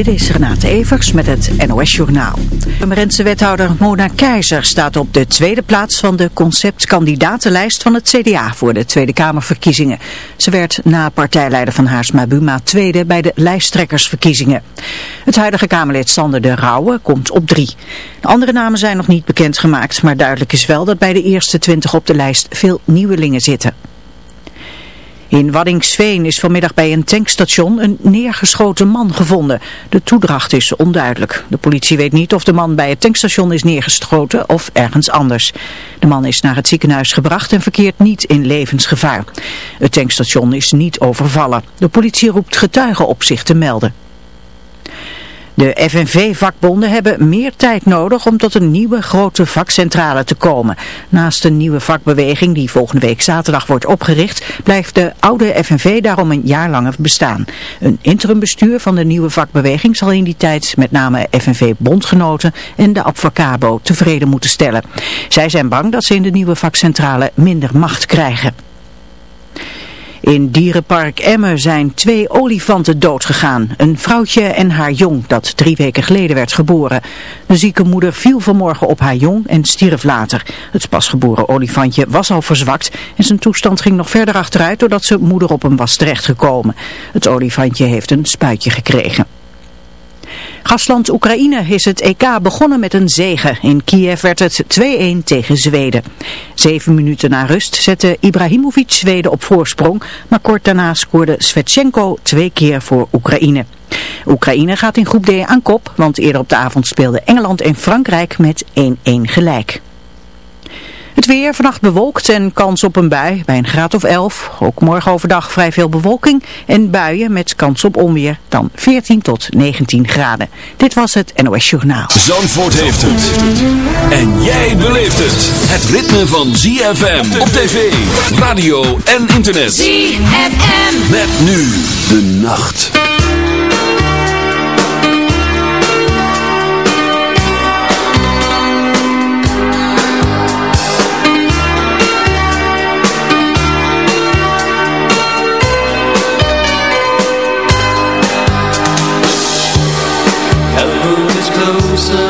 Dit is Renate Evers met het NOS Journaal. Purmerendse wethouder Mona Keizer staat op de tweede plaats van de conceptkandidatenlijst van het CDA voor de Tweede Kamerverkiezingen. Ze werd na partijleider van Haarsma Buma tweede bij de lijsttrekkersverkiezingen. Het huidige Kamerlid Sander de Rauwe komt op drie. De andere namen zijn nog niet bekendgemaakt, maar duidelijk is wel dat bij de eerste twintig op de lijst veel nieuwelingen zitten. In Waddingsveen is vanmiddag bij een tankstation een neergeschoten man gevonden. De toedracht is onduidelijk. De politie weet niet of de man bij het tankstation is neergeschoten of ergens anders. De man is naar het ziekenhuis gebracht en verkeert niet in levensgevaar. Het tankstation is niet overvallen. De politie roept getuigen op zich te melden. De FNV-vakbonden hebben meer tijd nodig om tot een nieuwe grote vakcentrale te komen. Naast een nieuwe vakbeweging die volgende week zaterdag wordt opgericht, blijft de oude FNV daarom een jaar langer bestaan. Een interimbestuur van de nieuwe vakbeweging zal in die tijd met name FNV-bondgenoten en de Abfacabo tevreden moeten stellen. Zij zijn bang dat ze in de nieuwe vakcentrale minder macht krijgen. In dierenpark Emmen zijn twee olifanten doodgegaan. Een vrouwtje en haar jong dat drie weken geleden werd geboren. De zieke moeder viel vanmorgen op haar jong en stierf later. Het pasgeboren olifantje was al verzwakt en zijn toestand ging nog verder achteruit doordat zijn moeder op hem was terechtgekomen. Het olifantje heeft een spuitje gekregen. Gastland Oekraïne is het EK begonnen met een zege. In Kiev werd het 2-1 tegen Zweden. Zeven minuten na rust zette Ibrahimovic Zweden op voorsprong, maar kort daarna scoorde Svetchenko twee keer voor Oekraïne. Oekraïne gaat in groep D aan kop, want eerder op de avond speelden Engeland en Frankrijk met 1-1 gelijk. Het weer vannacht bewolkt en kans op een bui bij een graad of 11. Ook morgen overdag vrij veel bewolking en buien met kans op onweer dan 14 tot 19 graden. Dit was het NOS Journaal. Zandvoort heeft het. En jij beleeft het. Het ritme van ZFM op tv, radio en internet. ZFM. Met nu de nacht. How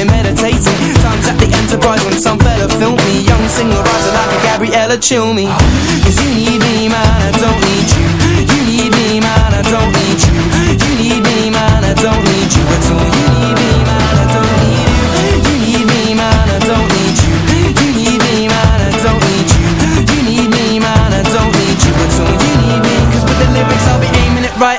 am meditating. Times at the Enterprise when some fella filmed me. Young singer rising like a Gabriella Cilmi. Cause you need me man,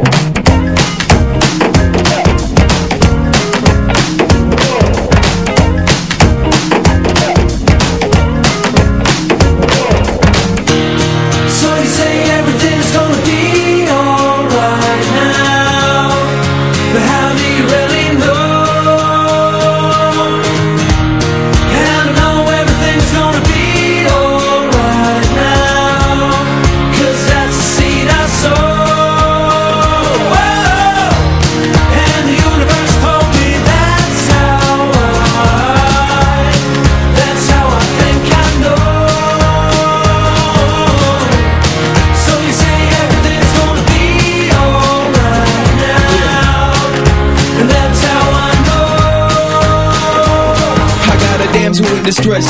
distress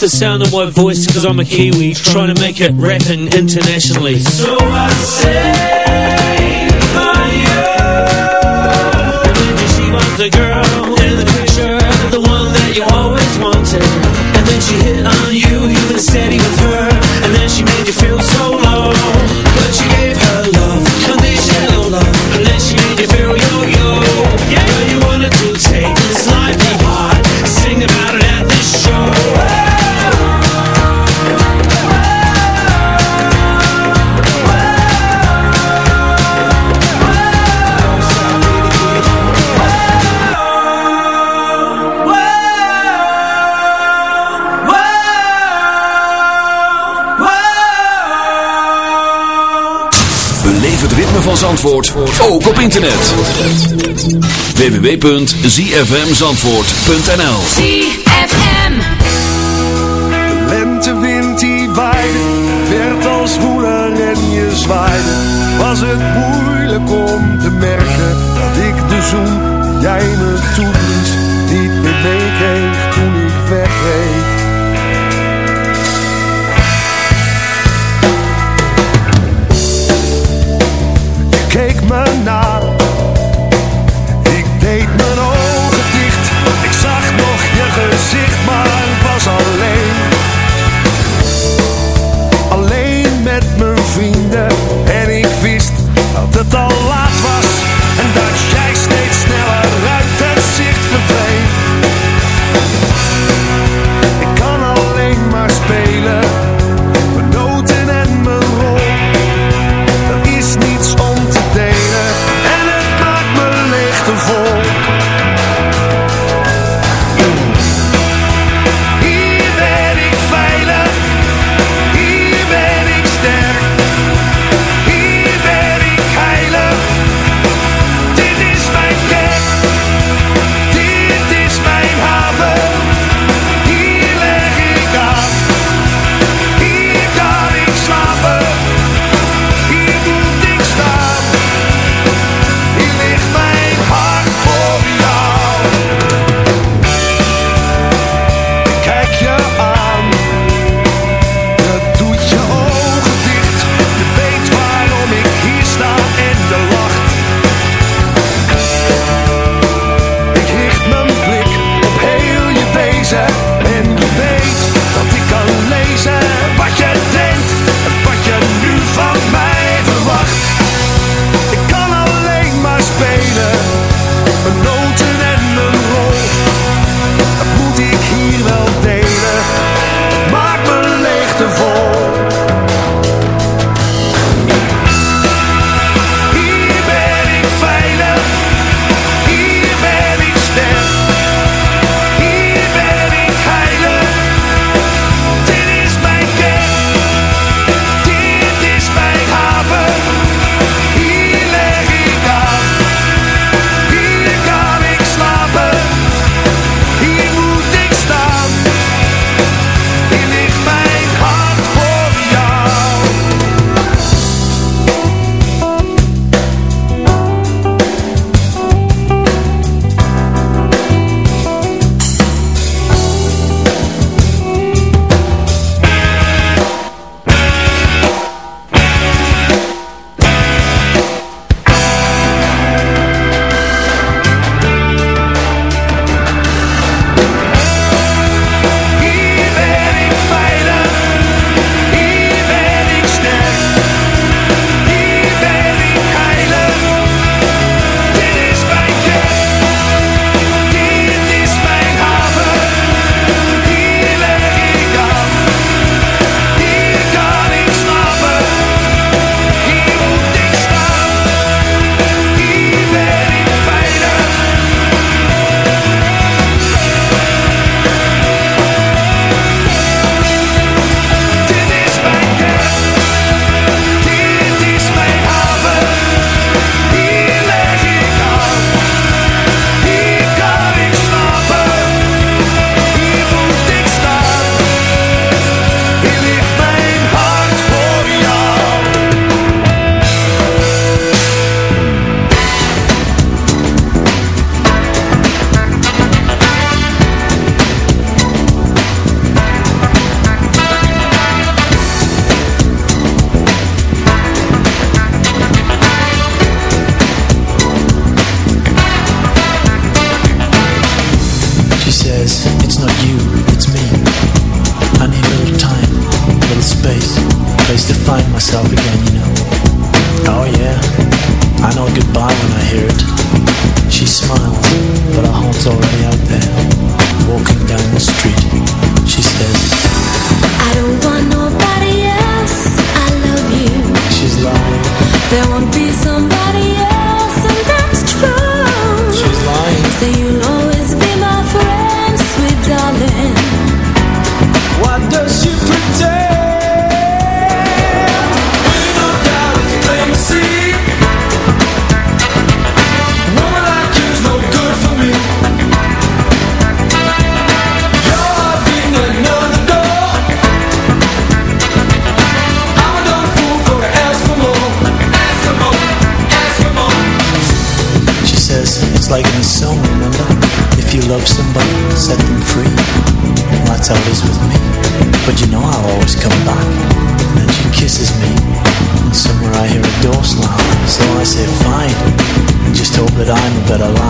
the sound of my voice because I'm a Kiwi Trying to make it rapping internationally. So I say for you And then she was the girl Zandvoort ook op internet. www.zfmzandvoort.nl ZFM. De lentewind die waaide, werd als woeler en je zwaaide. Was het moeilijk om te merken dat ik de zoen jij me toeblies ik deed mijn ogen dicht. Ik zag nog je gezicht, maar But I like.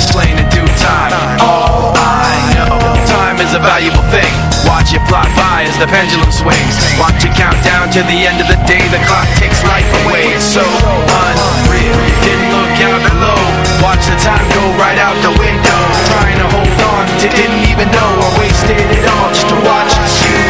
Explain in due time. All I know. time is a valuable thing. Watch it fly by as the pendulum swings. Watch it count down to the end of the day. The clock takes life away. It's so unreal. Didn't look out below. Watch the time go right out the window. Trying to hold on to didn't even know I wasted it all just to watch you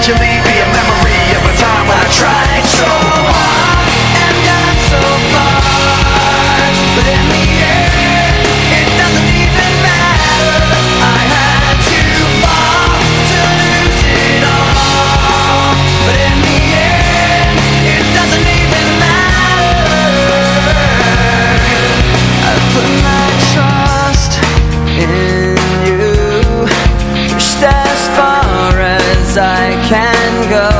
eventually be a memory of a time when I tried so hard and got so far. But in go.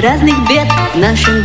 Разных бед. В нашем